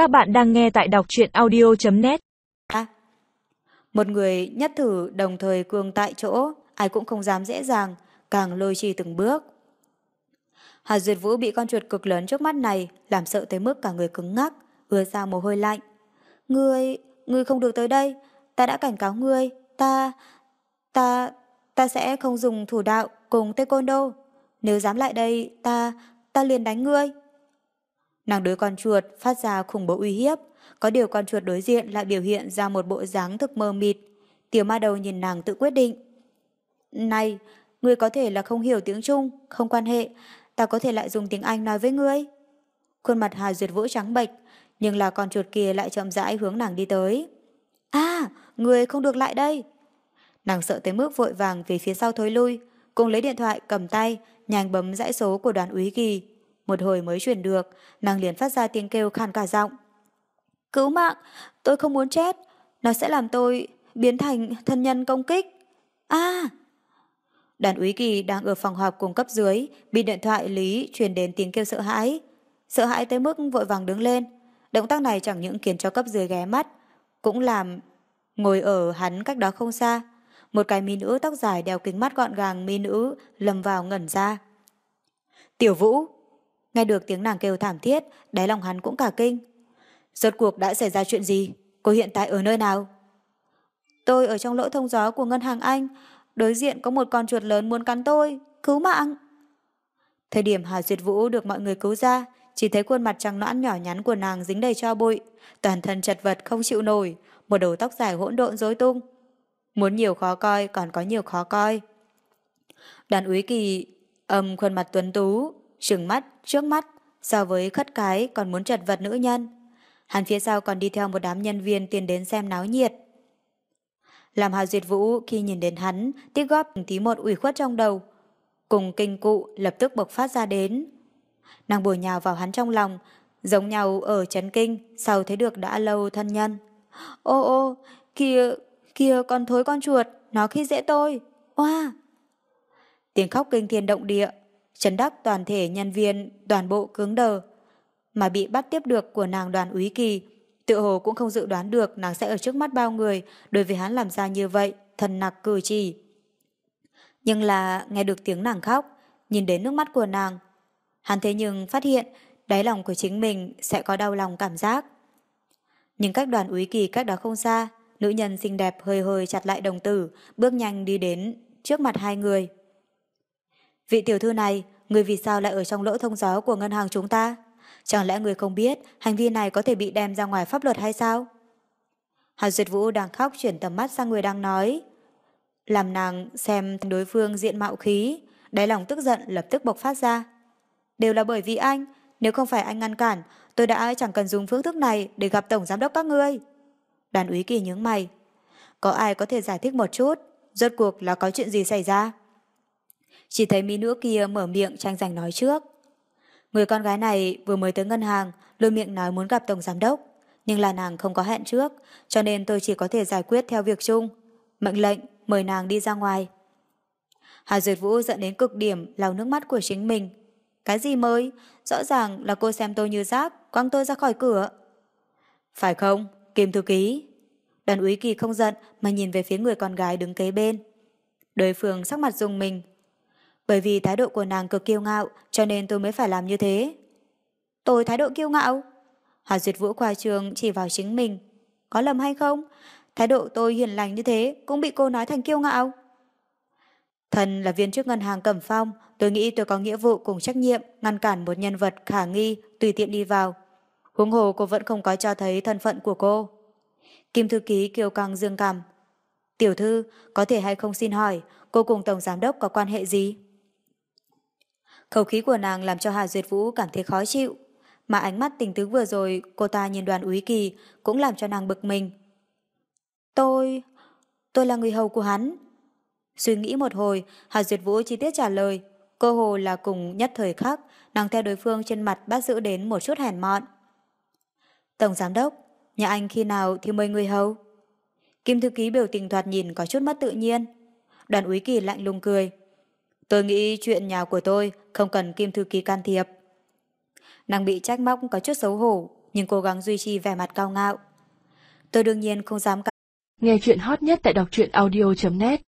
Các bạn đang nghe tại đọc truyện audio.net À, một người nhất thử đồng thời cương tại chỗ, ai cũng không dám dễ dàng, càng lôi trì từng bước. Hà Duyệt Vũ bị con chuột cực lớn trước mắt này làm sợ tới mức cả người cứng ngắc, ưa ra mồ hôi lạnh. Ngươi, ngươi không được tới đây, ta đã cảnh cáo ngươi, ta, ta, ta sẽ không dùng thủ đạo cùng taekwondo. Nếu dám lại đây, ta, ta liền đánh ngươi. Nàng đối con chuột phát ra khủng bố uy hiếp, có điều con chuột đối diện lại biểu hiện ra một bộ dáng thực mơ mịt. Tiểu ma đầu nhìn nàng tự quyết định. Này, ngươi có thể là không hiểu tiếng Trung, không quan hệ, ta có thể lại dùng tiếng Anh nói với ngươi. Khuôn mặt Hà Duyệt Vũ trắng bệch, nhưng là con chuột kia lại chậm rãi hướng nàng đi tới. À, ngươi không được lại đây. Nàng sợ tới mức vội vàng về phía sau thối lui, cùng lấy điện thoại cầm tay, nhanh bấm dãy số của đoàn úy kỳ. Một hồi mới chuyển được, nàng liền phát ra tiếng kêu khàn cả giọng. Cứu mạng, tôi không muốn chết, nó sẽ làm tôi biến thành thân nhân công kích. À! Đoàn úy kỳ đang ở phòng họp cùng cấp dưới, bị điện thoại Lý truyền đến tiếng kêu sợ hãi. Sợ hãi tới mức vội vàng đứng lên. Động tác này chẳng những khiến cho cấp dưới ghé mắt, cũng làm ngồi ở hắn cách đó không xa. Một cái mỹ nữ tóc dài đeo kính mắt gọn gàng mỹ nữ lầm vào ngẩn ra. Tiểu Vũ! Nghe được tiếng nàng kêu thảm thiết, đáy lòng hắn cũng cả kinh. Rốt cuộc đã xảy ra chuyện gì? Cô hiện tại ở nơi nào? Tôi ở trong lỗ thông gió của ngân hàng Anh. Đối diện có một con chuột lớn muốn cắn tôi. Cứu mạng! Thời điểm Hà Duyệt Vũ được mọi người cứu ra, chỉ thấy khuôn mặt trắng nõn nhỏ nhắn của nàng dính đầy cho bụi, toàn thân chật vật không chịu nổi, một đầu tóc dài hỗn độn rối tung. Muốn nhiều khó coi còn có nhiều khó coi. Đoàn úy kỳ âm khuôn mặt tuấn tú, trừng mắt, trước mắt, so với khất cái còn muốn chật vật nữ nhân. Hắn phía sau còn đi theo một đám nhân viên tiến đến xem náo nhiệt. Làm Hà Duyệt Vũ khi nhìn đến hắn, tiếc góp tí một ủy khuất trong đầu. Cùng kinh cụ lập tức bộc phát ra đến. Nàng bồi nhào vào hắn trong lòng, giống nhau ở chấn kinh sau thấy được đã lâu thân nhân. Ô ô, kia, kia con thối con chuột, nó khi dễ tôi. Oa! Tiếng khóc kinh thiên động địa, chấn đắc toàn thể nhân viên, toàn bộ cứng đờ. Mà bị bắt tiếp được của nàng đoàn úy kỳ, tự hồ cũng không dự đoán được nàng sẽ ở trước mắt bao người đối với hắn làm ra như vậy, thần nặc cử chỉ. Nhưng là nghe được tiếng nàng khóc, nhìn đến nước mắt của nàng, hắn thế nhưng phát hiện đáy lòng của chính mình sẽ có đau lòng cảm giác. Nhưng cách đoàn úy kỳ cách đó không xa, nữ nhân xinh đẹp hơi hơi chặt lại đồng tử, bước nhanh đi đến trước mặt hai người. Vị tiểu thư này, người vì sao lại ở trong lỗ thông gió của ngân hàng chúng ta? Chẳng lẽ người không biết hành vi này có thể bị đem ra ngoài pháp luật hay sao? Hà Duyệt Vũ đang khóc chuyển tầm mắt sang người đang nói. Làm nàng xem đối phương diện mạo khí, đáy lòng tức giận lập tức bộc phát ra. Đều là bởi vì anh, nếu không phải anh ngăn cản, tôi đã chẳng cần dùng phương thức này để gặp tổng giám đốc các ngươi. Đoàn úy kỳ nhướng mày. Có ai có thể giải thích một chút, rốt cuộc là có chuyện gì xảy ra? Chỉ thấy mỹ nữ kia mở miệng tranh giành nói trước. Người con gái này vừa mới tới ngân hàng, luôn miệng nói muốn gặp tổng giám đốc, nhưng là nàng không có hẹn trước, cho nên tôi chỉ có thể giải quyết theo việc chung. Mệnh lệnh, mời nàng đi ra ngoài. Hà Duyệt Vũ dẫn đến cực điểm lau nước mắt của chính mình. Cái gì mới? Rõ ràng là cô xem tôi như rác, quăng tôi ra khỏi cửa. Phải không, Kim Thư Ký? Đoàn úy kỳ không giận mà nhìn về phía người con gái đứng kế bên. Đối phương sắc mặt dùng mình, bởi vì thái độ của nàng cực kiêu ngạo cho nên tôi mới phải làm như thế. Tôi thái độ kiêu ngạo? Hà Duyệt Vũ qua trường chỉ vào chính mình. Có lầm hay không? Thái độ tôi hiền lành như thế cũng bị cô nói thành kiêu ngạo. Thần là viên chức ngân hàng Cẩm Phong, tôi nghĩ tôi có nghĩa vụ cùng trách nhiệm ngăn cản một nhân vật khả nghi tùy tiện đi vào. Huống hồ cô vẫn không có cho thấy thân phận của cô. Kim thư ký kiều căng dương cảm. Tiểu thư, có thể hay không xin hỏi, cô cùng tổng giám đốc có quan hệ gì? Khẩu khí của nàng làm cho Hà Duyệt Vũ cảm thấy khó chịu, mà ánh mắt tình tứ vừa rồi cô ta nhìn đoàn úy kỳ cũng làm cho nàng bực mình. Tôi... tôi là người hầu của hắn. Suy nghĩ một hồi, Hà Duyệt Vũ chi tiết trả lời, cơ hồ là cùng nhất thời khắc, nàng theo đối phương trên mặt bắt giữ đến một chút hèn mọn. Tổng giám đốc, nhà anh khi nào thì mời người hầu? Kim thư ký biểu tình thoạt nhìn có chút mất tự nhiên. Đoàn úy kỳ lạnh lùng cười. Tôi nghĩ chuyện nhà của tôi không cần kim thư ký can thiệp. Nàng bị trách móc có chút xấu hổ, nhưng cố gắng duy trì vẻ mặt cao ngạo. Tôi đương nhiên không dám Nghe chuyện hot nhất tại đọc truyện audio.net